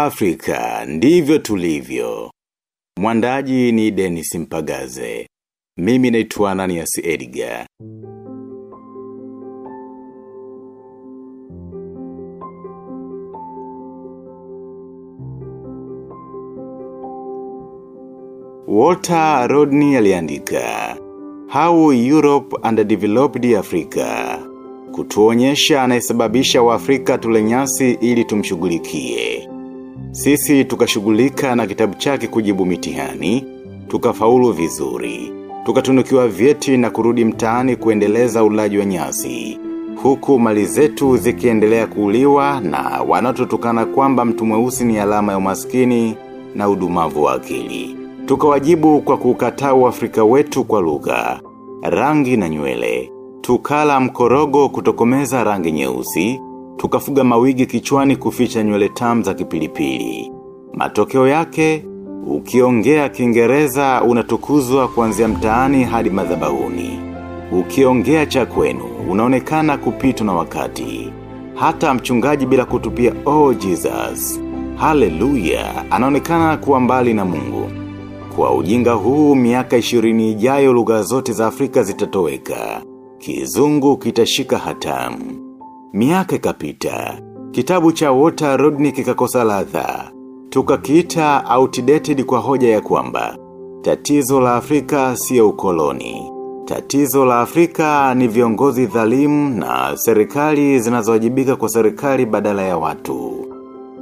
Waafrika, ndivyo tulivyo. Mwandaji ni Dennis Mpagaze. Mimi naitwa Ananias Edgar. Walter Rodney aliandika How Europe Underdeveloped Africa kutuonyesha anayesababisha waafrika tulenyasi tule ili tumshugulikie. Sisi tukashughulika na kitabu chake kujibu mitihani, tukafaulu vizuri. Tukatunukiwa vyeti na kurudi mtaani kuendeleza ulaji wa nyasi. Huku mali zetu zikiendelea kuuliwa na wanatotukana kwamba mtu mweusi ni alama ya umaskini na udumavu wa akili. Tukawajibu kwa kukataa Afrika wetu kwa lugha, rangi na nywele. Tukala mkorogo kutokomeza rangi nyeusi, tukafuga mawigi kichwani kuficha nywele tamu za kipilipili. Matokeo yake, ukiongea kiingereza unatukuzwa kuanzia mtaani hadi madhabahuni. Ukiongea cha kwenu, unaonekana kupitwa na wakati. Hata mchungaji bila kutupia, oh Jesus, haleluya, anaonekana kuwa mbali na mungu. Kwa ujinga huu miaka ishirini ijayo lugha zote za Afrika zitatoweka. Kizungu kitashika hatamu. Miaka ikapita. Kitabu cha Walter Rodney kikakosa ladha. Tukakiita outdated kwa hoja ya kwamba. Tatizo la Afrika siyo ukoloni. Tatizo la Afrika ni viongozi dhalimu na serikali zinazowajibika kwa serikali badala ya watu.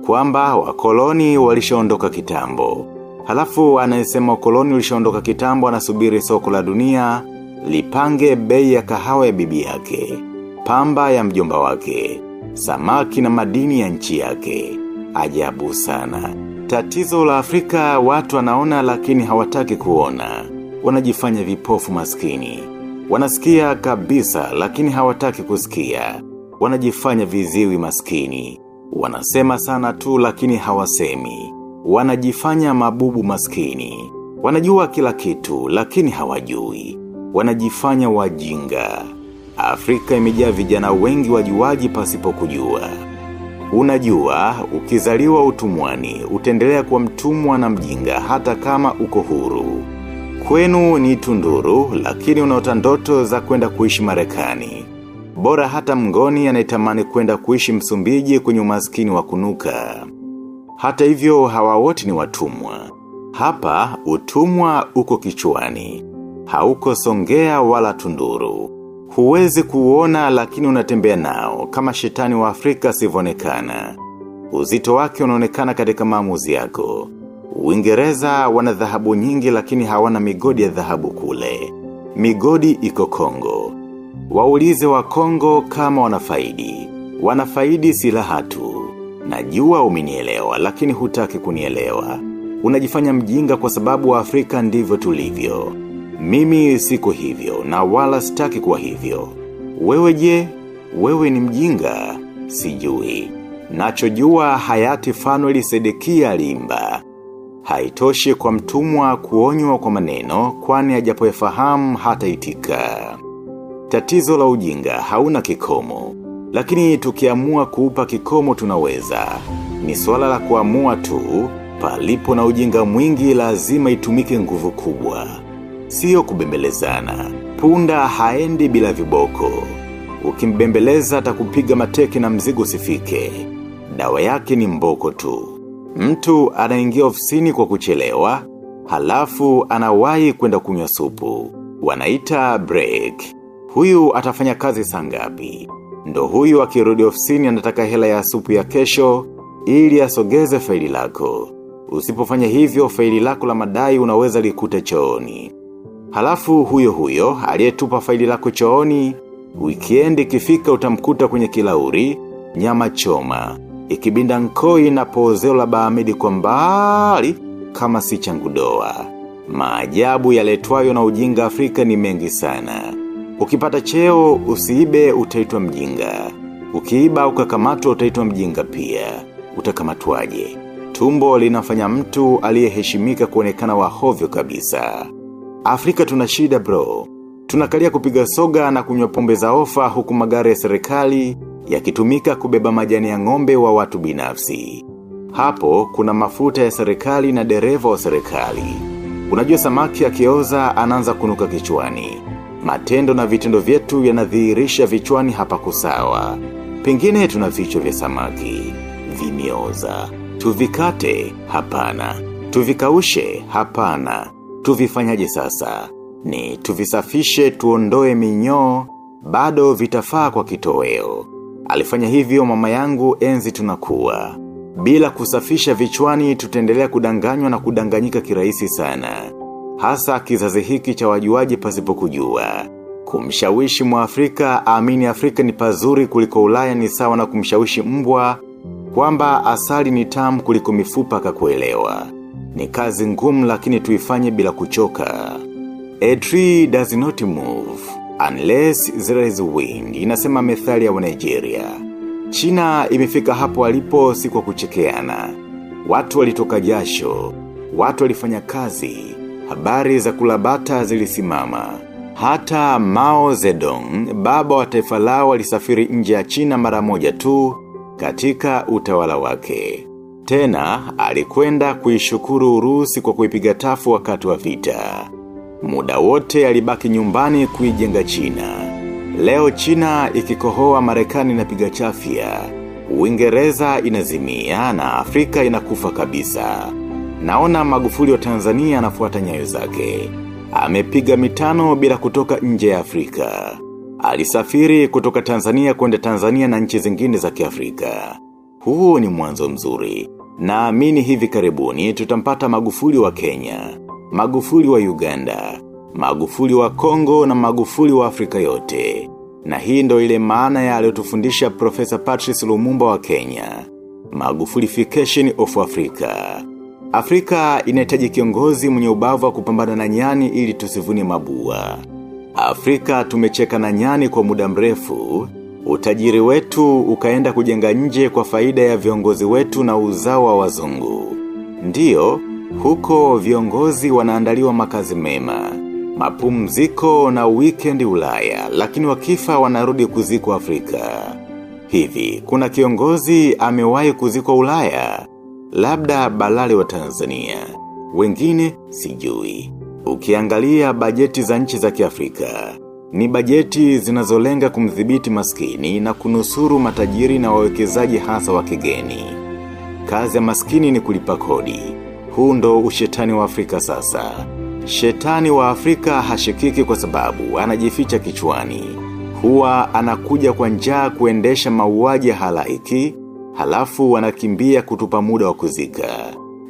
Kwamba wakoloni walishaondoka kitambo. Halafu anayesema wakoloni ulishaondoka kitambo anasubiri soko la dunia, lipange bei ya kahawa ya bibi yake, pamba ya mjomba wake, samaki na madini ya nchi yake. Ajabu sana. Tatizo la Afrika watu wanaona lakini hawataki kuona. Wanajifanya vipofu maskini. Wanasikia kabisa lakini hawataki kusikia. Wanajifanya viziwi maskini. Wanasema sana tu lakini hawasemi. Wanajifanya mabubu maskini. Wanajua kila kitu lakini hawajui. Wanajifanya wajinga. Afrika imejaa vijana wengi wajuaji pasipo kujua. Unajua, ukizaliwa utumwani, utendelea kwa mtumwa na mjinga hata kama uko huru. Kwenu ni tunduru, lakini unaota ndoto za kwenda kuishi marekani. Bora hata mngoni anayetamani kwenda kuishi msumbiji kwenye umaskini wa kunuka. Hata hivyo hawa wote ni watumwa. Hapa utumwa uko kichwani. Hauko songea wala tunduru. Huwezi kuona lakini unatembea nao kama shetani wa Afrika sivonekana. Uzito wake unaonekana katika maamuzi yako. Uingereza wana dhahabu nyingi lakini hawana migodi ya dhahabu kule. Migodi iko Kongo. Waulize wa Kongo kama wanafaidi. Wanafaidi silaha tu. Najua umenielewa lakini hutaki kunielewa. Unajifanya mjinga kwa sababu wa Afrika ndivyo tulivyo. Mimi siko hivyo na wala sitaki kuwa hivyo. Wewe je, wewe ni mjinga, sijui. Nachojua hayati Fanueli Sedekia limba Haitoshi kwa mtumwa kuonywa kwa maneno kwani ajapoyafahamu hata itika. Tatizo la ujinga hauna kikomo. Lakini tukiamua kuupa kikomo tunaweza. Ni swala la kuamua tu, palipo na ujinga mwingi lazima itumike nguvu kubwa. Sio kubembelezana. Punda haendi bila viboko. Ukimbembeleza atakupiga mateke na mzigo usifike. Dawa yake ni mboko tu. Mtu anaingia ofisini kwa kuchelewa, halafu anawahi kwenda kunywa supu. Wanaita break. Huyu atafanya kazi saa ngapi? Ndo huyu akirudi ofisini anataka hela ya supu ya kesho, ili asogeze faili lako. Usipofanya hivyo faili lako la madai unaweza likute chooni. Halafu huyo huyo, aliyetupa faili lako chooni, wikiendi ikifika utamkuta kwenye kilauri, nyama choma, ikibinda nkoi na pozeo la baamidi kwa mbali, kama si changudoa. Maajabu yaletwayo na ujinga Afrika ni mengi sana. Ukipata cheo, usiibe utaitwa mjinga. Ukiiba ukakamatwa utaitwa mjinga pia. Utakamatwaje? Tumbo linafanya mtu aliyeheshimika kuonekana wahovyo kabisa. Afrika tuna shida bro. Tunakalia kupiga soga na kunywa pombe za ofa huku magari ya serikali yakitumika kubeba majani ya ng'ombe wa watu binafsi. Hapo kuna mafuta ya serikali na dereva wa serikali. Unajua samaki akioza anaanza kunuka kichwani. Matendo na vitendo vyetu yanadhihirisha vichwani hapa kusawa. Pengine tuna vichwa vya samaki. Vimeoza. Tuvikate hapana. Tuvikaushe hapana. Tuvifanyaje sasa? Ni tuvisafishe tuondoe minyoo bado vitafaa kwa kitoweo. Alifanya hivyo mama yangu enzi tunakuwa. Bila kusafisha vichwani tutaendelea kudanganywa na kudanganyika kirahisi sana. Hasa kizazi hiki cha wajuaji pasipokujua. Kumshawishi muafrika amini Afrika ni pazuri kuliko ulaya ni sawa na kumshawishi mbwa kwamba asali ni tamu kuliko mifupa akakuelewa. Ni kazi ngumu lakini tuifanye bila kuchoka. A tree does not move unless there is wind. Inasema methali ya Nigeria. China imefika hapo alipo si kwa kuchekeana. Watu walitoka jasho, watu walifanya kazi, habari za kulabata zilisimama. Hata Mao Zedong, baba wa taifa lao alisafiri nje ya China mara moja tu katika utawala wake. Tena alikwenda kuishukuru Urusi kwa kuipiga tafu wakati wa vita. Muda wote alibaki nyumbani kuijenga China. Leo China ikikohoa Marekani inapiga chafya. Uingereza inazimia na Afrika inakufa kabisa. Naona magufuli wa Tanzania anafuata nyayo zake. Amepiga mitano bila kutoka nje ya Afrika. Alisafiri kutoka Tanzania kwenda Tanzania na nchi zingine za kiafrika. Huu ni mwanzo mzuri. Naamini hivi karibuni tutampata magufuli wa Kenya, magufuli wa Uganda, magufuli wa Kongo na magufuli wa Afrika yote. Na hii ndo ile maana ya aliyotufundisha Profesa Patrice Lumumba wa Kenya. Magufulification of Africa. Afrika inahitaji kiongozi mwenye ubavu wa kupambana na nyani ili tusivune mabua. Afrika tumecheka na nyani kwa muda mrefu, utajiri wetu ukaenda kujenga nje kwa faida ya viongozi wetu na uzawa wazungu. Ndiyo, huko viongozi wanaandaliwa makazi mema, mapumziko na weekend ulaya, lakini wakifa wanarudi kuzikwa Afrika. Hivi, kuna kiongozi amewahi kuzikwa ulaya, labda balali wa Tanzania, wengine sijui. Ukiangalia bajeti za nchi za kiafrika, ni bajeti zinazolenga kumdhibiti maskini na kunusuru matajiri na wawekezaji hasa wa kigeni. Kazi ya maskini ni kulipa kodi. Huu ndo ushetani wa Afrika sasa. Shetani wa Afrika hashikiki kwa sababu anajificha kichwani. Huwa anakuja kwa njaa kuendesha mauaji ya halaiki, halafu wanakimbia kutupa muda wa kuzika.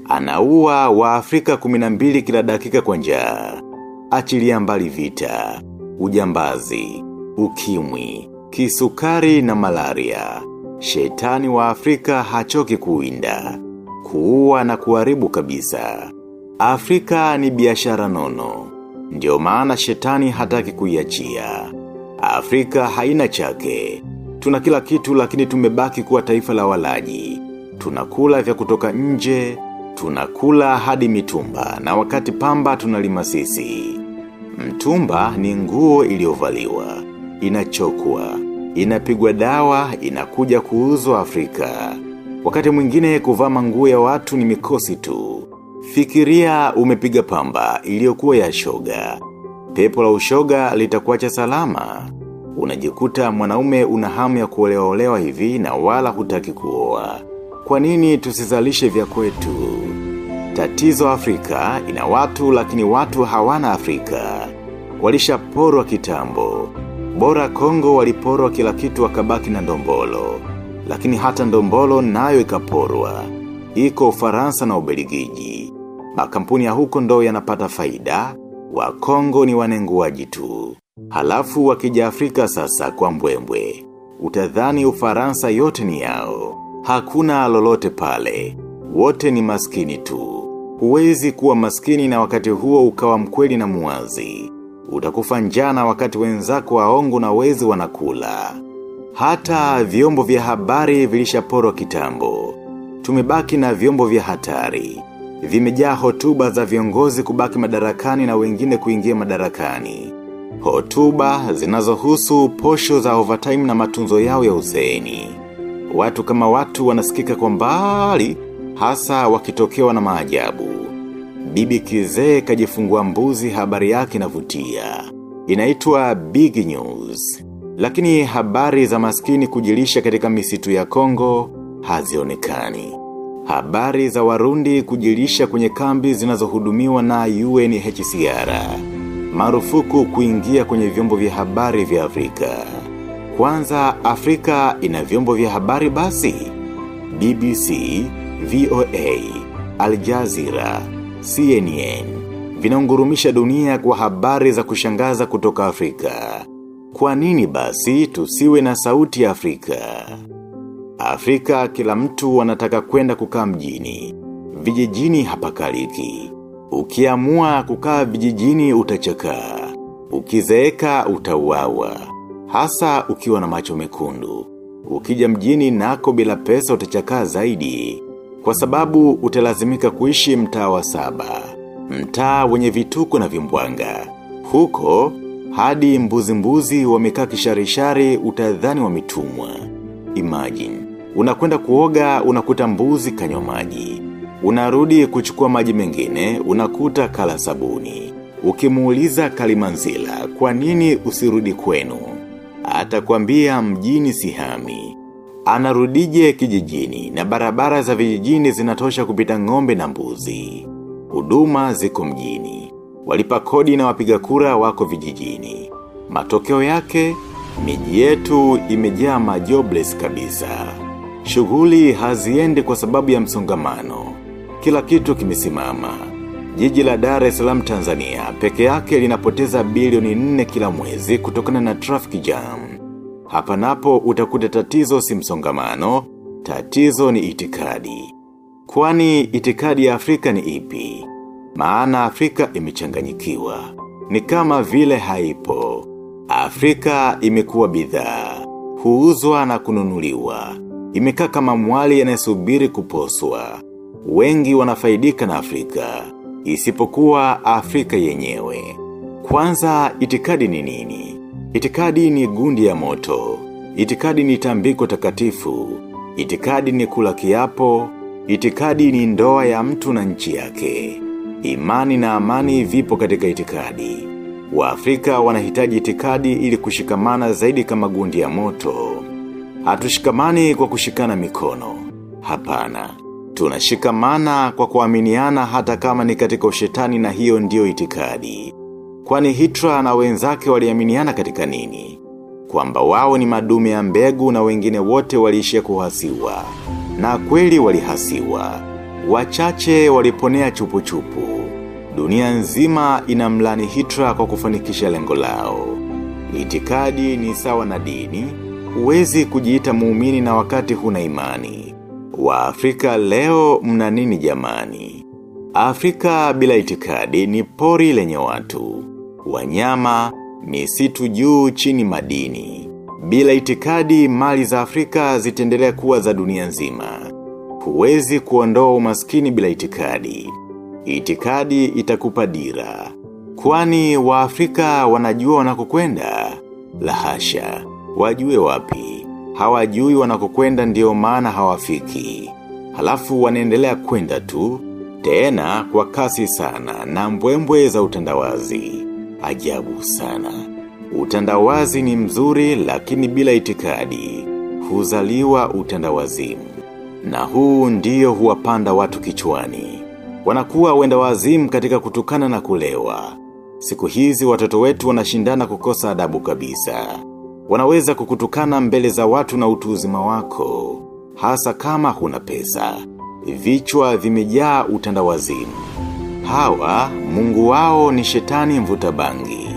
Anaua wa Afrika kuminambili kila dakika kwa njaa. Achilia mbali vita, ujambazi, ukimwi, kisukari na malaria. Shetani wa Afrika hachoki kuinda, kuua na kuharibu kabisa. Afrika ni biashara nono. Ndio maana shetani hataki kuiachia. Afrika haina chake. Tuna kila kitu lakini tumebaki kuwa taifa la walaji. Tunakula vya kutoka nje, tunakula hadi mitumba na wakati pamba tunalima sisi. Mtumba ni nguo iliyovaliwa, inachokwa, inapigwa dawa, inakuja kuuzwa Afrika. Wakati mwingine kuvaa manguo ya watu ni mikosi tu. Fikiria umepiga pamba iliyokuwa ya shoga. Pepo la ushoga litakuacha salama. Unajikuta mwanaume una hamu ya kuolewa olewa hivi na wala hutaki kuoa. Kwa nini tusizalishe vya kwetu? Tatizo Afrika ina watu lakini watu hawana Afrika. Walisha porwa kitambo. Bora Kongo waliporwa kila kitu wakabaki na ndombolo. Lakini hata ndombolo nayo ikaporwa. Iko Ufaransa na ubeligiji. Makampuni ya huko ndo yanapata faida. Wa Kongo ni wanenguaji tu. Halafu wakija Afrika sasa kwa mbwembwe. Utadhani Ufaransa yote ni yao. Hakuna lolote pale. Wote ni maskini tu. Huwezi kuwa maskini na wakati huo ukawa mkweli na muwazi. Utakufa njana wakati wenzako waongo na wezi wanakula. Hata vyombo vya habari vilishaporwa kitambo. Tumebaki na vyombo vya hatari. Vimejaa hotuba za viongozi kubaki madarakani na wengine kuingia madarakani. Hotuba zinazohusu posho za overtime na matunzo yao ya uzeeni. Watu kama watu wanasikika kwa mbali, hasa wakitokewa na maajabu. Bibi kizee kajifungua mbuzi habari yake inavutia. Inaitwa Big News. Lakini habari za maskini kujilisha katika misitu ya Kongo hazionekani. Habari za warundi kujilisha kwenye kambi zinazohudumiwa na UNHCR. Marufuku kuingia kwenye vyombo vya habari vya Afrika. Kwanza Afrika ina vyombo vya habari basi. BBC, VOA, Al Jazeera, CNN. Vinaungurumisha dunia kwa habari za kushangaza kutoka Afrika. Kwa nini basi tusiwe na sauti ya Afrika? Afrika kila mtu wanataka kwenda kukaa mjini. Vijijini hapakaliki. Ukiamua kukaa vijijini utachakaa. Ukizeeka utauawa. Hasa ukiwa na macho mekundu. Ukija mjini nako bila pesa utachakaa zaidi. Kwa sababu utalazimika kuishi mtaa wa saba. Mtaa wenye vituko na vimbwanga. Huko, hadi mbuzi mbuzi wamekaa kisharishari utadhani wametumwa. Imagine, unakwenda kuoga unakuta mbuzi kanywa maji. Unarudi kuchukua maji mengine unakuta kala sabuni. Ukimuuliza kalimanzila kwa nini usirudi kwenu. Atakwambia mjini sihami. Anarudije kijijini na barabara za vijijini zinatosha kupita ngombe na mbuzi. Huduma ziko mjini. Walipa kodi na wapiga kura wako vijijini. Matokeo yake, miji yetu imejaa majobless kabisa. Shughuli haziendi kwa sababu ya msongamano. Kila kitu kimesimama. Jiji la Dar es Tanzania peke yake linapoteza bilioni nne kila mwezi kutokana na traffic jam. Hapa napo utakuta tatizo si msongamano, tatizo ni itikadi. Kwani itikadi ya Afrika ni ipi? Maana Afrika imechanganyikiwa. Ni kama vile haipo. Afrika imekuwa bidhaa, huuzwa na kununuliwa. Imekaa kama mwali yanayesubiri kuposwa. Wengi wanafaidika na Afrika, isipokuwa Afrika yenyewe. Kwanza itikadi ni nini? Itikadi ni gundi ya moto. Itikadi ni tambiko takatifu. Itikadi ni kula kiapo. Itikadi ni ndoa ya mtu na nchi yake. Imani na amani vipo katika itikadi. Waafrika wanahitaji itikadi ili kushikamana zaidi kama gundi ya moto. Hatushikamani kwa kushikana mikono. Hapana. Tunashikamana kwa kuaminiana hata kama ni katika ushetani na hiyo ndio itikadi. Kwani Hitra na wenzake waliaminiana katika nini? Kwamba wao ni madume ya mbegu na wengine wote waliishia kuhasiwa. Na kweli walihasiwa. Wachache waliponea chupu chupu. Dunia nzima inamlani Hitra kwa kufanikisha lengo lao. Itikadi ni sawa na dini, huwezi kujiita muumini na wakati huna imani. Wa Afrika leo mna nini jamani? Afrika bila itikadi ni pori lenye watu. Wanyama, misitu juu chini madini. Bila itikadi mali za Afrika zitendelea kuwa za dunia nzima. Huwezi kuondoa umaskini bila itikadi. Itikadi itakupa dira. Kwani wa Afrika wanajua wanakokwenda? Lahasha, wajue wapi. Hawajui wanakokwenda ndio maana hawafiki. Halafu wanaendelea kwenda tu, tena kwa kasi sana na mbwembwe za utandawazi. Ajabu sana. Utandawazi ni mzuri lakini bila itikadi. Huzaliwa utandawazimu. Na huu ndiyo huwapanda watu kichwani. Wanakuwa wenda wazimu katika kutukana na kulewa. Siku hizi watoto wetu wanashindana kukosa adabu kabisa. Wanaweza kukutukana mbele za watu na utu uzima wako. Hasa kama huna pesa. Vichwa vimejaa utandawazimu. Hawa, mungu wao ni shetani mvuta bangi.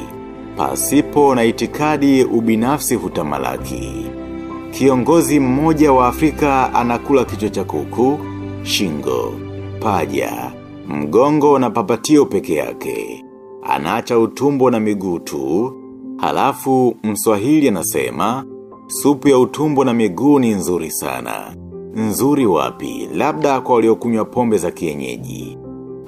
Pasipo na itikadi ubinafsi hutamalaki. Kiongozi mmoja wa Afrika anakula kichwa cha kuku, shingo, paja, mgongo na papatio peke yake. Anaacha utumbo na miguu tu, halafu mswahili anasema, supu ya utumbo na miguu ni nzuri sana. Nzuri wapi, labda kwa waliokunywa pombe za kienyeji.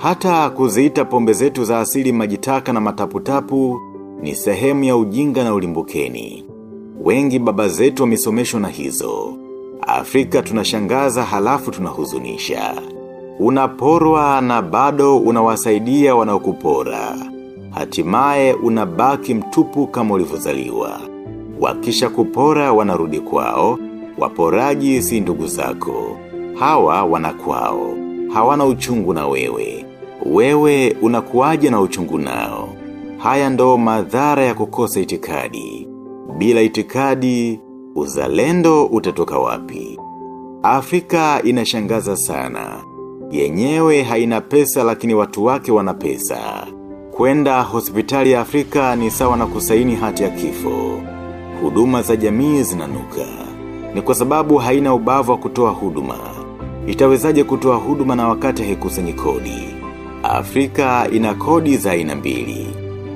Hata kuziita pombe zetu za asili majitaka na mataputapu ni sehemu ya ujinga na ulimbukeni. Wengi baba zetu wamesomeshwa na hizo. Afrika tunashangaza halafu tunahuzunisha. Unaporwa na bado unawasaidia wanaokupora. Hatimaye unabaki mtupu kama ulivyozaliwa. Wakisha kupora wanarudi kwao, waporaji si ndugu zako. Hawa wanakwao, hawana uchungu na wewe. Wewe unakuwaje na uchungu nao. Haya ndo madhara ya kukosa itikadi. Bila itikadi, uzalendo utatoka wapi. Afrika inashangaza sana. Yenyewe haina pesa lakini watu wake wana pesa. Kwenda hospitali ya Afrika ni sawa na kusaini hati ya kifo. Huduma za jamii zinanuka. Ni kwa sababu haina ubavu wa kutoa huduma. Itawezaje kutoa huduma na wakati haikusanyi kodi. Afrika ina kodi za aina mbili.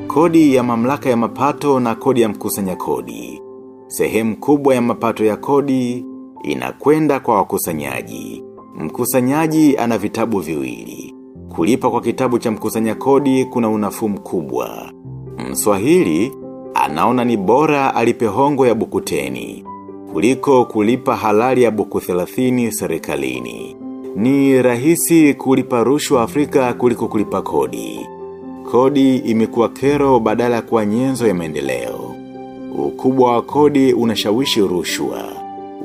Kodi ya mamlaka ya mapato na kodi ya mkusanya kodi. Sehemu kubwa ya mapato ya kodi inakwenda kwa wakusanyaji. Mkusanyaji ana vitabu viwili. Kulipa kwa kitabu cha mkusanya kodi kuna unafuu mkubwa. Mswahili anaona ni bora alipe hongo ya bukuteni. Kuliko kulipa halali ya buku 30 serikalini. Ni rahisi kulipa rushwa Afrika kuliko kulipa kodi. Kodi imekuwa kero badala kwa nyenzo ya maendeleo. Ukubwa wa kodi unashawishi rushwa.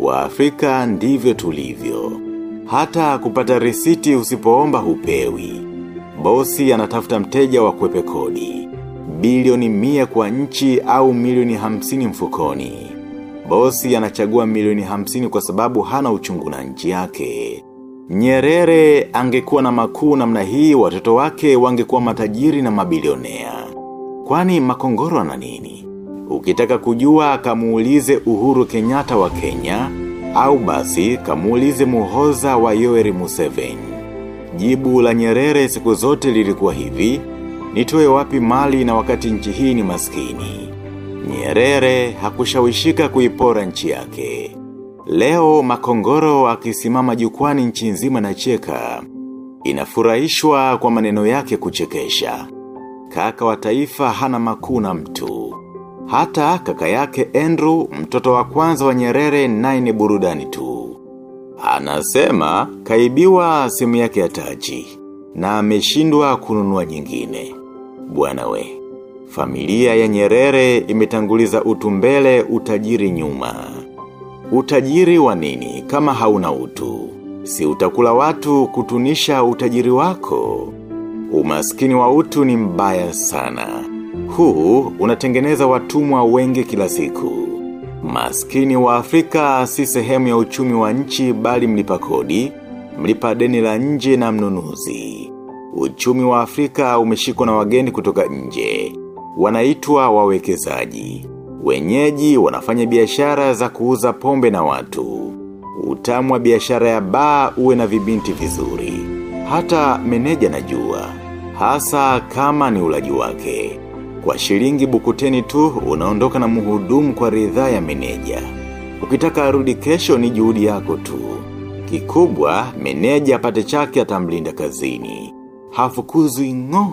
Wa Afrika ndivyo tulivyo. Hata kupata risiti usipoomba hupewi. Bosi anatafuta mteja wa kwepe kodi. Bilioni mia kwa nchi au milioni hamsini mfukoni. Bosi anachagua milioni hamsini kwa sababu hana uchungu na nchi yake. Nyerere angekuwa na makuu namna hii watoto wake wangekuwa matajiri na mabilionea. Kwani makongoro na nini? Ukitaka kujua kamuulize uhuru kenyata wa Kenya, au basi kamuulize muhoza wa Yoweri Museveni. Jibu la nyerere siku zote lilikuwa hivi, nitoe wapi mali na wakati nchi hii ni maskini. Nyerere hakushawishika kuipora nchi yake. Leo makongoro akisimama jukwani nchi nzima na cheka. Inafurahishwa kwa maneno yake kuchekesha. Kaka wa taifa hana makuu na mtu. Hata kaka yake Andrew, mtoto wa kwanza wa nyerere naye ni burudani tu. Anasema kaibiwa simu yake ya taji na ameshindwa kununua nyingine. Bwana we, familia ya nyerere imetanguliza utumbele utajiri nyuma. Utajiri wa nini kama hauna utu? Si utakula watu kutunisha utajiri wako? Umaskini wa utu ni mbaya sana. Huu unatengeneza watumwa wengi kila siku. Maskini wa Afrika si sehemu ya uchumi wa nchi bali mlipa kodi, mlipa deni la nje na mnunuzi. Uchumi wa Afrika umeshikwa na wageni kutoka nje. Wanaitwa wawekezaji. Wenyeji wanafanya biashara za kuuza pombe na watu. Utamu wa biashara ya baa uwe na vibinti vizuri. Hata meneja najua. Hasa kama ni ulaji wake. Kwa shilingi bukuteni tu, unaondoka na muhudumu kwa ridhaa ya meneja. Ukitaka arudi kesho ni juhudi yako tu. Kikubwa, meneja apate chake atamlinda kazini. Hafukuzwi ngo.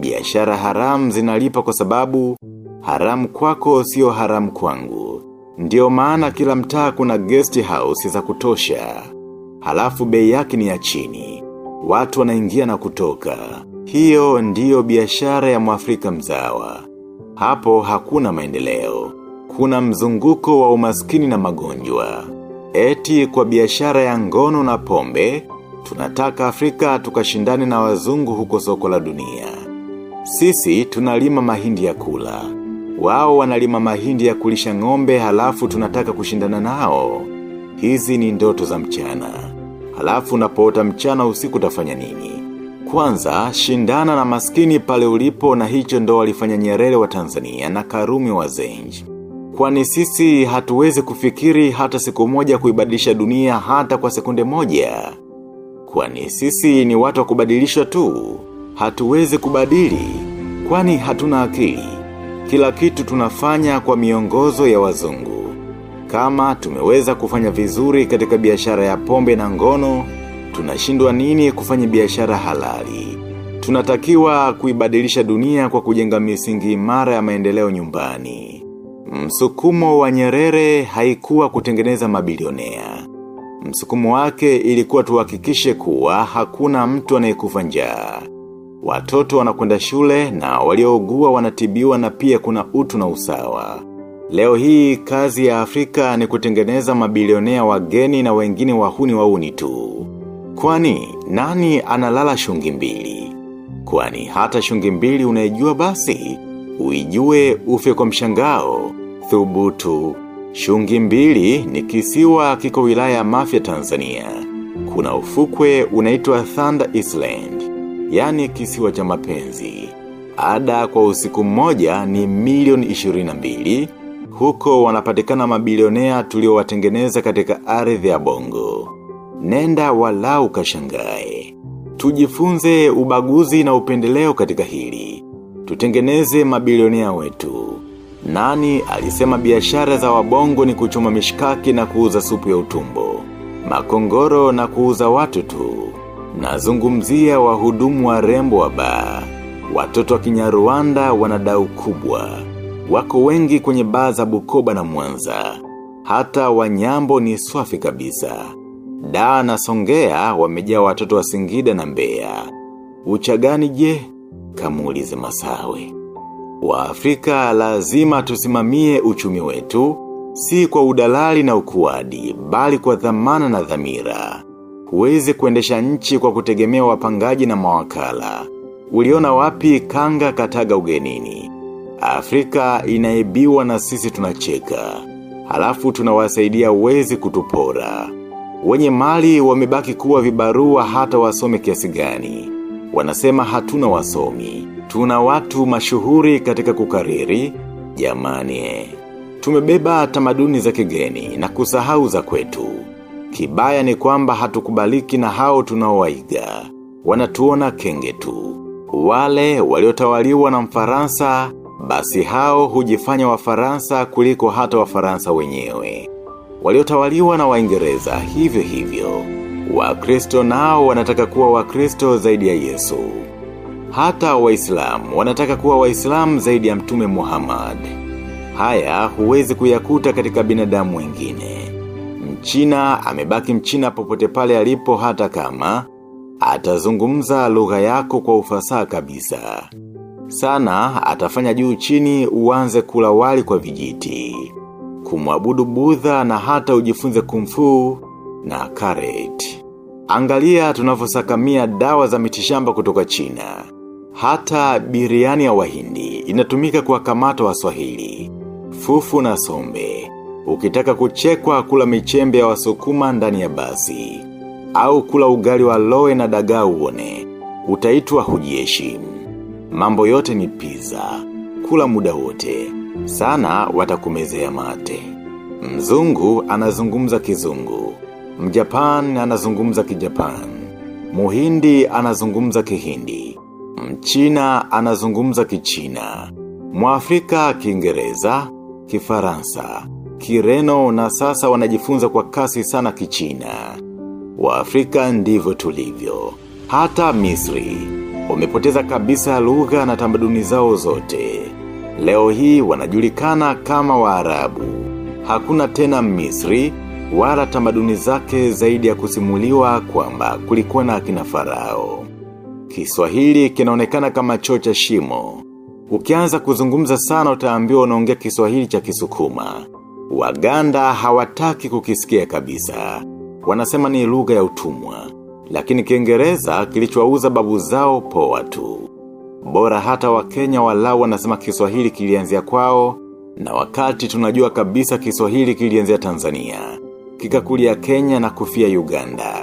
Biashara haramu zinalipa kwa sababu, haramu kwako sio haramu kwangu. Ndiyo maana kila mtaa kuna guest house za kutosha. Halafu bei yake ni ya chini. Watu wanaingia na kutoka. Hiyo ndiyo biashara ya mwafrika mzawa. Hapo hakuna maendeleo. Kuna mzunguko wa umaskini na magonjwa. Eti kwa biashara ya ngono na pombe, tunataka Afrika tukashindane na wazungu huko soko la dunia. Sisi tunalima mahindi ya kula. Wao wanalima mahindi ya kulisha ng'ombe halafu tunataka kushindana nao. Hizi ni ndoto za mchana. Halafu unapoota mchana usiku utafanya nini? Kwanza, shindana na maskini pale ulipo na hicho ndo walifanya nyerere wa Tanzania na karumi wa Zenji. Kwani sisi hatuwezi kufikiri hata siku moja kuibadilisha dunia hata kwa sekunde moja. Kwani sisi ni watu wa kubadilishwa tu. Hatuwezi kubadili. Kwani hatuna akili. Kila kitu tunafanya kwa miongozo ya wazungu. Kama tumeweza kufanya vizuri katika biashara ya pombe na ngono, tunashindwa nini kufanya biashara halali. Tunatakiwa kuibadilisha dunia kwa kujenga misingi imara ya maendeleo nyumbani. Msukumo wa nyerere haikuwa kutengeneza mabilionea. Msukumo wake ilikuwa tuhakikishe kuwa hakuna mtu anayekufa njaa. Watoto wanakwenda shule na waliougua wanatibiwa na pia kuna utu na usawa. Leo hii kazi ya Afrika ni kutengeneza mabilionea wageni na wengine wahuni wauni tu. Kwani nani analala shungi mbili? Kwani hata shungi mbili unaijua basi, uijue ufe kwa mshangao, thubutu. Shungi mbili ni kisiwa kiko wilaya ya mafia Tanzania. Kuna ufukwe unaitwa Thunder Island, yani kisiwa cha mapenzi. Ada kwa usiku mmoja ni milioni 22, huko wanapatikana mabilionea tuliowatengeneza katika ardhi ya bongo. Nenda walau kashangae. Tujifunze ubaguzi na upendeleo katika hili. Tutengeneze mabilionea wetu. Nani alisema biashara za wabongo ni kuchuma mishkaki na kuuza supu ya utumbo. Makongoro na kuuza watu tu. Nazungumzia wahudumu wa rembo wa baa. Watoto wa kinyarwanda wanadau kubwa. Wako wengi kwenye baa za bukoba na mwanza. Hata wanyambo ni swafi kabisa. Daa na songea wamejaa watoto wa singida na mbea. Uchagani je? Kamuulize masawe. Waafrika lazima tusimamie uchumi wetu, si kwa udalali na ukuadi, bali kwa dhamana na dhamira. Huwezi kuendesha nchi kwa kutegemea wapangaji na mawakala. Uliona wapi kanga kataga ugenini. Afrika inaibiwa na sisi tunacheka. Halafu tunawasaidia wezi kutupora. Wenye mali wamebaki kuwa vibarua hata wasome kiasi gani. Wanasema hatuna wasomi. Tuna watu mashuhuri katika kukariri, jamani. Tumebeba tamaduni za kigeni na kusahau za kwetu. Kibaya ni kwamba hatukubaliki na hao tunaowaiga. Wanatuona kenge tu. Wale waliotawaliwa na mfaransa, basi hao hujifanya wafaransa kuliko hata wafaransa wenyewe. Waliotawaliwa na waingereza hivyo hivyo. Wakristo nao wanataka kuwa wakristo zaidi ya Yesu. Hata waislamu wanataka kuwa waislamu zaidi ya mtume Muhammad. Haya huwezi kuyakuta katika binadamu wengine. Mchina amebaki mchina popote pale alipo hata kama atazungumza lugha yako kwa ufasaha kabisa. Sana atafanya juu chini uanze kula wali kwa vijiti. Kumwabudu budha na hata ujifunze kumfu na karet. Angalia tunavyosakamia dawa za mitishamba kutoka China. Hata biriani ya wahindi inatumika kwa kamato wa swahili. Fufu na sombe. Ukitaka kuchekwa kula michembe ya wasukuma ndani ya basi. Au kula ugali wa loe na dagaa uone. Utaitwa hujieshi. Mambo yote ni pizza. Kula muda wote. Sana watakumezea mate. Mzungu anazungumza kizungu. Mjapan anazungumza kijapan. Muhindi anazungumza kihindi. Mchina anazungumza kichina. Mwafrika kiingereza, kifaransa, kireno na sasa wanajifunza kwa kasi sana kichina. Waafrika ndivyo tulivyo. Hata Misri, wamepoteza kabisa lugha na tamaduni zao zote. Leo hii wanajulikana kama waarabu. Hakuna tena Misri, wala tamaduni zake zaidi ya kusimuliwa kwamba kulikuwa na akina farao. Kiswahili kinaonekana kama chocha shimo. Ukianza kuzungumza sana utaambiwa unaongea Kiswahili cha Kisukuma. Waganda hawataki kukisikia kabisa. Wanasema ni lugha ya utumwa. Lakini Kiingereza kilichowauza babu zao poa tu. Bora hata wakenya walau wanasema Kiswahili kilianzia kwao na wakati tunajua kabisa Kiswahili kilianzia Tanzania. Kikakulia Kenya na kufia Uganda.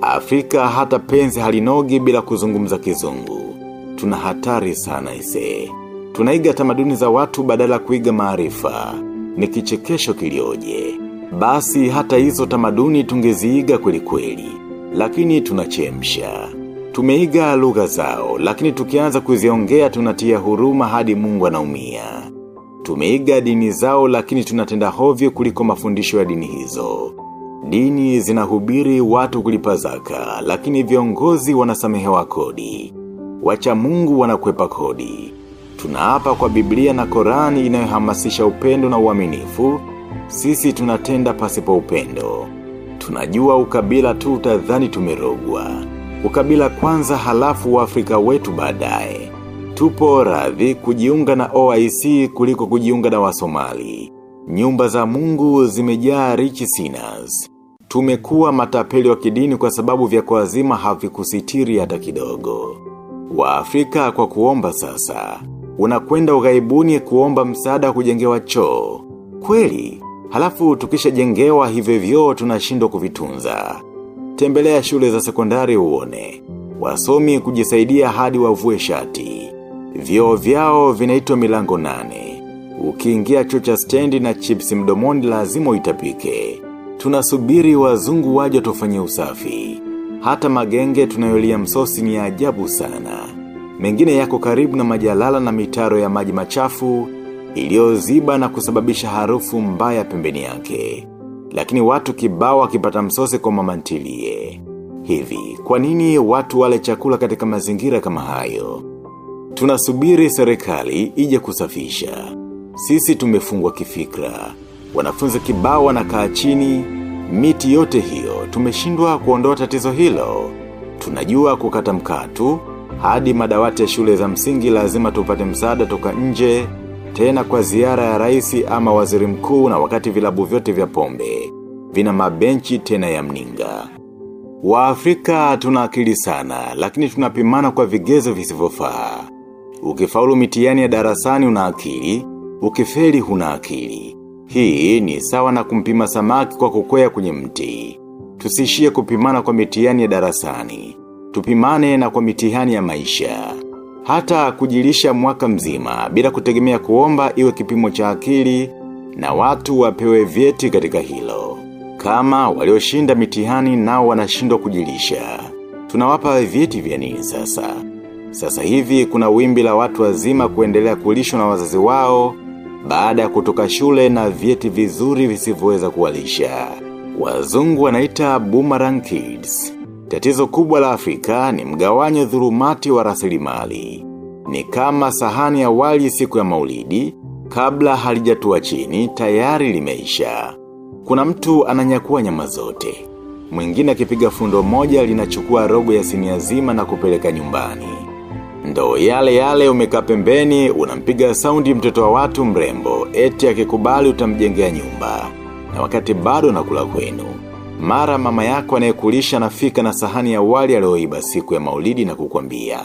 Afrika hata penzi halinogi bila kuzungumza kizungu. Tuna hatari sana ise. Tunaiga tamaduni za watu badala kuiga maarifa. Ni kichekesho kilioje. Basi hata hizo tamaduni tungeziiga kweli kweli. Lakini tunachemsha. Tumeiga lugha zao, lakini tukianza kuziongea tunatia huruma hadi mungu anaumia. Tumeiga dini zao lakini tunatenda hovyo kuliko mafundisho ya dini hizo. Dini zinahubiri watu kulipa zaka, lakini viongozi wanasamehewa kodi. Wacha mungu wanakwepa kodi. Tunaapa kwa Biblia na Korani inayohamasisha upendo na uaminifu, sisi tunatenda pasipo upendo. Tunajua ukabila tu utadhani tumerogwa. Ukabila kwanza halafu wa Afrika wetu baadaye. Tupo radhi kujiunga na OIC kuliko kujiunga na wasomali. Nyumba za mungu zimejaa rich sinners. Tumekuwa matapeli wa kidini kwa sababu vya kuazima havikusitiri hata kidogo. Waafrika kwa kuomba sasa. Unakwenda ughaibuni kuomba msaada kujengewa choo. Kweli, halafu tukisha jengewa hivyo vyo tunashindwa kuvitunza. Tembelea shule za sekondari uone. Wasomi kujisaidia hadi wavue shati. Vyoo vyao vinaitwa milango nane. Ukiingia choo cha stendi na chips mdomoni lazima uitapike. Tunasubiri wazungu waje tufanye usafi. Hata magenge tunayolia msosi ni ajabu sana. Mengine yako karibu na majalala na mitaro ya maji machafu, iliyoziba na kusababisha harufu mbaya pembeni yake. Lakini watu kibao wakipata msose kwa mamantilie. Hivi, kwa nini watu wale chakula katika mazingira kama hayo? Tunasubiri serikali ije kusafisha. Sisi tumefungwa kifikra. Wanafunzi kibao wanakaa chini, miti yote hiyo, tumeshindwa kuondoa tatizo hilo. Tunajua kukata mkatu, hadi madawati ya shule za msingi lazima tupate msaada toka nje, tena kwa ziara ya raisi ama waziri mkuu na wakati vilabu vyote vya pombe. Vina mabenchi tena ya mninga. Waafrika tuna akili sana, lakini tunapimana kwa vigezo visivyofaa. Ukifaulu mitiani ya darasani una akili, ukifeli huna akili. Hii ni sawa na kumpima samaki kwa kukwea kwenye mti. Tusishie kupimana kwa mitiani ya darasani. Tupimane na kwa mitihani ya maisha. Hata kujilisha mwaka mzima bila kutegemea kuomba iwe kipimo cha akili na watu wapewe vyeti katika hilo. Kama walioshinda mitihani nao wanashindwa kujilisha. Tunawapa vyeti vya nini sasa? Sasa hivi kuna wimbi la watu wazima kuendelea kulishwa na wazazi wao baada ya kutoka shule na vyeti vizuri visivyoweza kuwalisha. Wazungu wanaita boomerang kids. Tatizo kubwa la Afrika ni mgawanyo dhulumati wa rasilimali. Ni kama sahani ya wali siku ya maulidi, kabla halijatua chini, tayari limeisha. Kuna mtu ananyakua nyama zote. Mwingine akipiga fundo moja linachukua rogo ya sinia zima na kupeleka nyumbani. Ndo yale yale umekaa pembeni, unampiga saundi mtoto wa watu mrembo, eti akikubali utamjengea nyumba. Na wakati bado nakula kwenu. Mara mama yako anayekulisha nafika na sahani ya wali alioiba siku ya maulidi na kukwambia.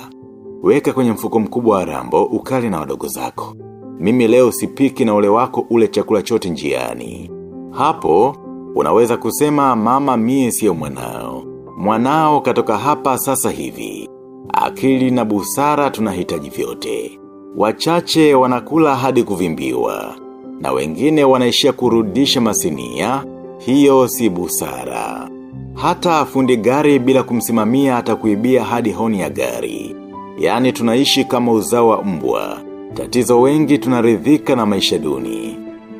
Weka kwenye mfuko mkubwa wa rambo, ukali na wadogo zako. Mimi leo sipiki na ule wako ule chakula chote njiani. Hapo, unaweza kusema mama mie siyo mwanao. Mwanao katoka hapa sasa hivi. Akili na busara tunahitaji vyote. Wachache wanakula hadi kuvimbiwa. Na wengine wanaishia kurudisha masinia, hiyo si busara. Hata fundi gari bila kumsimamia atakuibia hadi honi ya gari. Yani tunaishi kama uzao wa mbwa. Tatizo wengi tunaridhika na maisha duni.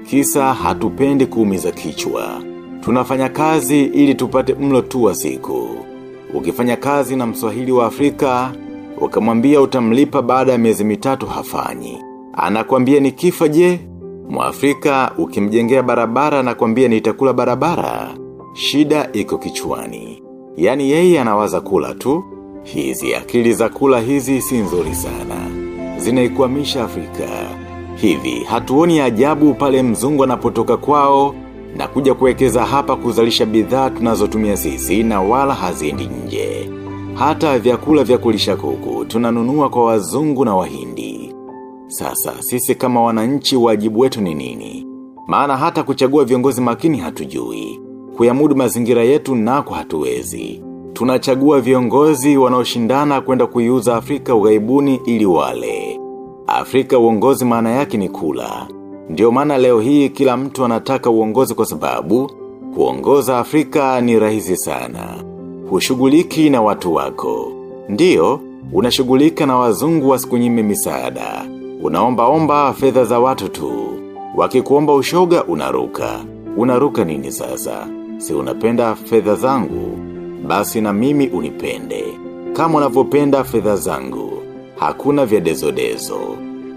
Kisa hatupendi kuumiza kichwa. Tunafanya kazi ili tupate mlo tu wa siku. Ukifanya kazi na mswahili wa Afrika, ukamwambia utamlipa baada ya miezi mitatu hafanyi. Anakuambia ni kifa je? Mwafrika ukimjengea barabara na kwambia nitakula barabara. Shida iko kichwani. Yani yeye anawaza kula tu, hizi akili za kula hizi si nzuri sana. Zinaikwamisha Afrika. Hivi, hatuoni ajabu pale mzungu anapotoka kwao na kuja kuwekeza hapa kuzalisha bidhaa tunazotumia sisi na wala haziendi nje. Hata vyakula vya kulisha kuku tunanunua kwa wazungu na wahindi. Sasa, sisi kama wananchi wajibu wetu ni nini? Maana hata kuchagua viongozi makini hatujui. Kuyamudu mazingira yetu nako hatuwezi. Tunachagua viongozi wanaoshindana kwenda kuiuza Afrika ugaibuni ili wale. Afrika uongozi maana yake ni kula. Ndiyo maana leo hii kila mtu anataka uongozi kwa sababu, kuongoza Afrika ni rahisi sana. Hushuguliki na watu wako. Ndiyo, unashugulika na wazungu wasikunyime misaada. Unaomba omba fedha za watu tu. Wakikuomba ushoga unaruka. Unaruka nini sasa? Si unapenda fedha zangu? Basi na mimi unipende. Kama unavyopenda fedha zangu. Hakuna vya dezo dezo.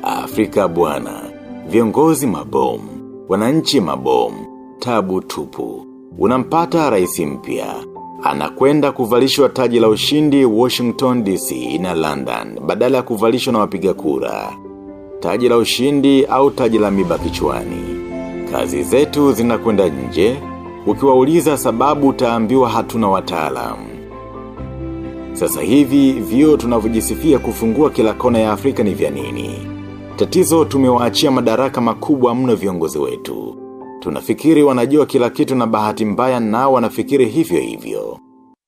Afrika bwana. Viongozi mabomu. Wananchi mabomu. Tabu tupu. Unampata rais mpya. Anakwenda kuvalishwa taji la ushindi Washington DC na London badala ya kuvalishwa na wapiga kura. Taji la ushindi au taji la miba kichwani. Kazi zetu zinakwenda nje, ukiwauliza sababu utaambiwa hatuna wataalamu. Sasa hivi, vio tunavyojisifia kufungua kila kona ya Afrika ni vya nini? Tatizo tumewaachia madaraka makubwa mno viongozi wetu. Tunafikiri wanajua kila kitu na bahati mbaya nao wanafikiri hivyo hivyo.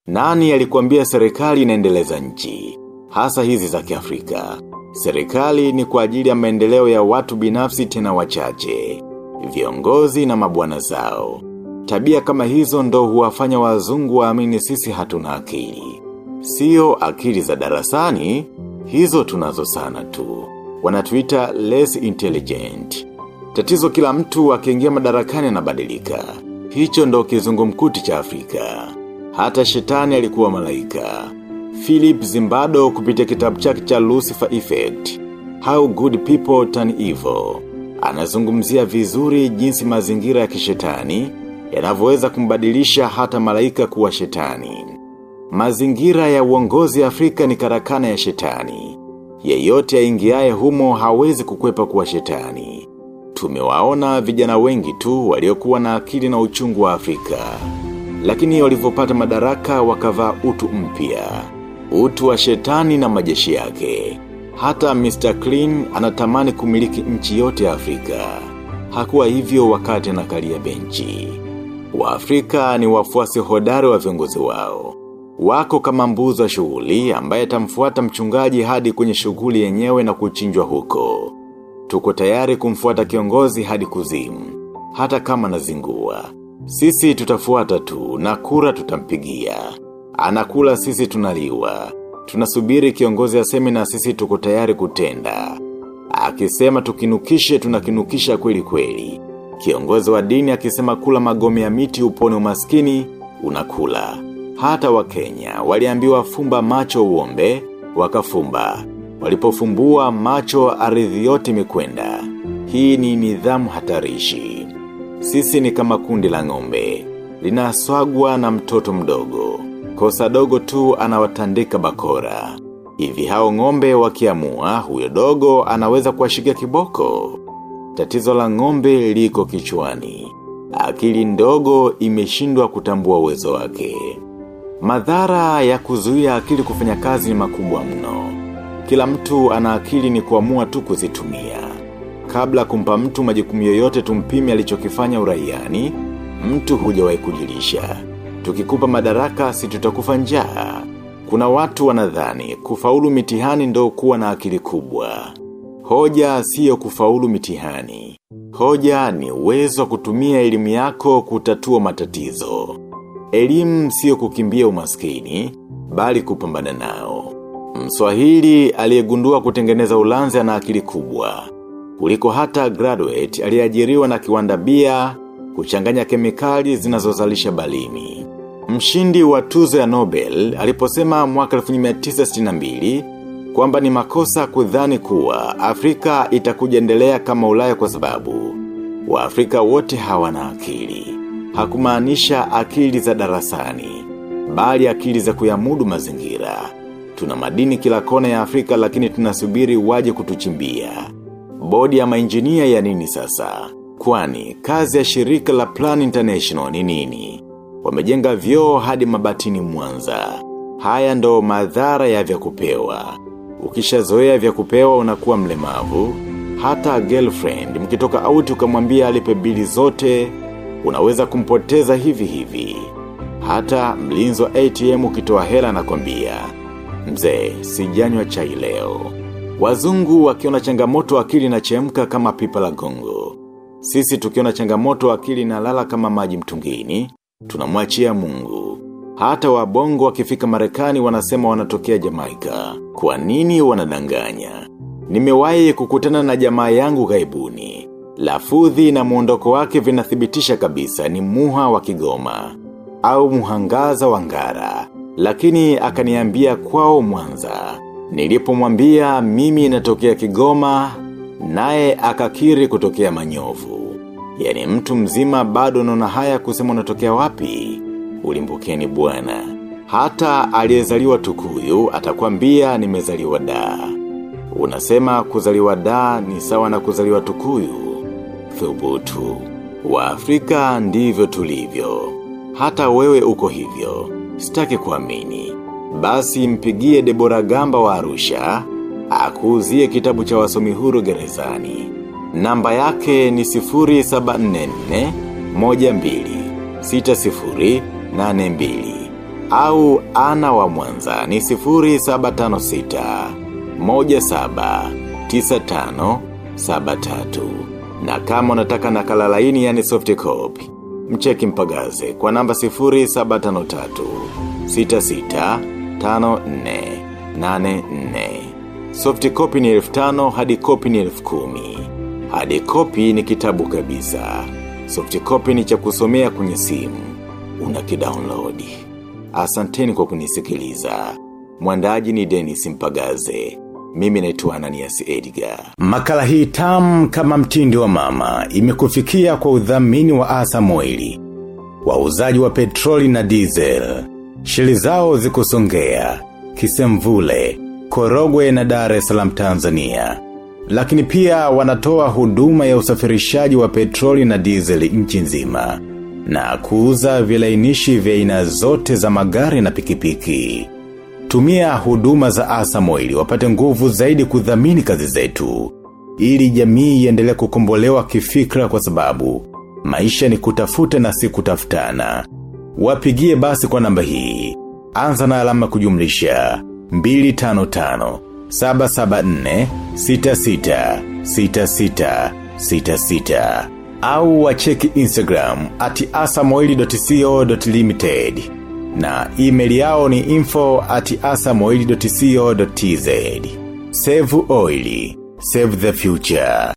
Nani alikuambia serikali inaendeleza nchi? Hasa hizi za kiafrika. Serikali ni kwa ajili ya maendeleo ya watu binafsi tena wachache. Viongozi na mabwana zao. Tabia kama hizo ndo huwafanya wazungu waamini sisi hatuna akili. Sio akili za darasani, hizo tunazo sana tu. Wanatuita less intelligent. Tatizo kila mtu akiingia madarakani anabadilika. Hicho ndo kizungumkuti cha Afrika. Hata shetani alikuwa malaika. Philip Zimbado kupitia kitabu chake cha Lucifer Effect. How good people turn evil. Anazungumzia vizuri jinsi mazingira ya kishetani yanavyoweza kumbadilisha hata malaika kuwa shetani. Mazingira ya uongozi Afrika ni karakana ya shetani. Yeyote aingiaye humo hawezi kukwepa kuwa shetani. Tumewaona vijana wengi tu waliokuwa na akili na uchungu wa Afrika. Lakini walivyopata madaraka wakavaa utu mpya. Utu wa shetani na majeshi yake. Hata Mr. Clean anatamani kumiliki nchi yote ya Afrika. Hakuwa hivyo wakati anakalia benchi. Waafrika ni wafuasi hodari wa viongozi wao. Wako kama mbuzi wa shughuli ambaye atamfuata mchungaji hadi kwenye shughuli yenyewe na kuchinjwa huko. Tuko tayari kumfuata kiongozi hadi kuzimu. Hata kama nazingua. Sisi tutafuata tu na kura tutampigia. Anakula sisi tunaliwa. Tunasubiri kiongozi aseme na sisi tuko tayari kutenda. Akisema tukinukishe tunakinukisha kweli kweli. Kiongozi wa dini akisema kula magome ya miti upone umaskini, unakula. Hata wa Kenya waliambiwa fumba macho uombe, wakafumba. Walipofumbua macho ardhi yote imekwenda. Hii ni nidhamu hatarishi. Sisi ni kama kundi la ng'ombe. Linaswagwa na mtoto mdogo. Kosa dogo tu anawatandika bakora. Hivi hao ng'ombe wakiamua huyo dogo anaweza kuwashikia kiboko. Tatizo la ng'ombe liko kichwani. Akili ndogo imeshindwa kutambua uwezo wake. Madhara ya kuzuia akili kufanya kazi ni makubwa mno. Kila mtu ana akili ni kuamua tu kuzitumia. Kabla kumpa mtu majukumu yoyote tumpime alichokifanya uraiani, mtu hujawahi kujilisha. Tukikupa madaraka si tutakufa njaa. Kuna watu wanadhani kufaulu mitihani ndo kuwa na akili kubwa. Hoja siyo kufaulu mitihani. Hoja ni uwezo wa kutumia elimu yako kutatua matatizo. Elimu siyo kukimbia umaskini, bali kupambana nao. Mswahili aliyegundua kutengeneza ulanzi ana akili kubwa. Kuliko hata graduate aliyeajiriwa na kiwanda bia kuchanganya kemikali zinazozalisha balini. Mshindi wa tuzo ya Nobel aliposema mwaka 1962 kwamba ni makosa kudhani kuwa Afrika itakujendelea kama ulaya kwa sababu Waafrika wote hawana akili. Hakumaanisha akili za darasani, bali akili za kuyamudu mazingira. Tuna madini kila kona ya Afrika lakini tunasubiri waje kutuchimbia. Bodi ya mainjinia ya nini sasa? Kwani, kazi ya shirika la Plan International ni nini? Wamejenga vyoo hadi mabatini mwanza. Haya ndo madhara ya vya kupewa. Ukishazoea vya kupewa unakuwa mlemavu. Hata girlfriend, mkitoka auti ukamwambia alipe bili zote, unaweza kumpoteza hivi hivi. Hata mlinzi wa ATM ukitoa hela na kwambia. Mzee, sijanywa chai leo. Wazungu wakiona changamoto akili na chemka kama pipa la gongo. Sisi tukiona changamoto akili na lala kama maji mtungini, tunamwachia mungu. Hata wabongo wakifika marekani wanasema wanatokea Jamaika. Kwa nini wanadanganya? Nimewahi kukutana na jamaa yangu gaibuni. Lafudhi na muondoko wake vinathibitisha kabisa ni muha wa kigoma. Au muhangaza wa ngara. Lakini akaniambia kwao mwanza. Nilipomwambia mimi natokea kigoma, naye akakiri kutokea manyovu. Yani mtu mzima bado unaona haya kusema unatokea wapi? Ulimbukeni bwana. Hata aliyezaliwa tukuyu atakwambia nimezaliwa da. Unasema kuzaliwa da ni sawa na kuzaliwa tukuyu. Thubutu. Wa Afrika ndivyo tulivyo. Hata wewe uko hivyo. Sitaki kuamini. Basi mpigie Debora Gamba wa Arusha, akuuzie kitabu cha wasomi huru gerezani. Namba yake ni 0744 12 60 82 au ana wa mwanza ni 0756 17 95 73 na kama unataka nakala laini yani soft copy mcheki mpagaze kwa namba 0753 66 54 84 soft copy ni elfu tano hadi copy ni elfu kumi hadi copy ni kitabu kabisa soft copy ni cha kusomea kwenye simu unakidownload asanteni kwa kunisikiliza mwandaji ni Dennis Mpagaze mimi naitwa Ananias Edgar. Makala hii tamu kama mtindi wa mama imekufikia kwa udhamini wa asa moili. Wauzaji wa petroli na diesel. Shili zao zikusongea, kisemvule, korogwe na Dar es Salaam Tanzania. Lakini pia wanatoa huduma ya usafirishaji wa petroli na dizeli nchi nzima. Na kuuza vilainishi vya aina zote za magari na pikipiki. Tumia huduma za Asamoili wapate nguvu zaidi kudhamini kazi zetu. Ili jamii iendelee kukombolewa kifikra kwa sababu maisha ni kutafuta na si kutafutana. Wapigie basi kwa namba hii. Anza na alama kujumlisha 255 774 66 66 66 au wacheki Instagram at asamoili.co.limited na email yao ni info at asamoili.co.tz. Save oil. Save the future.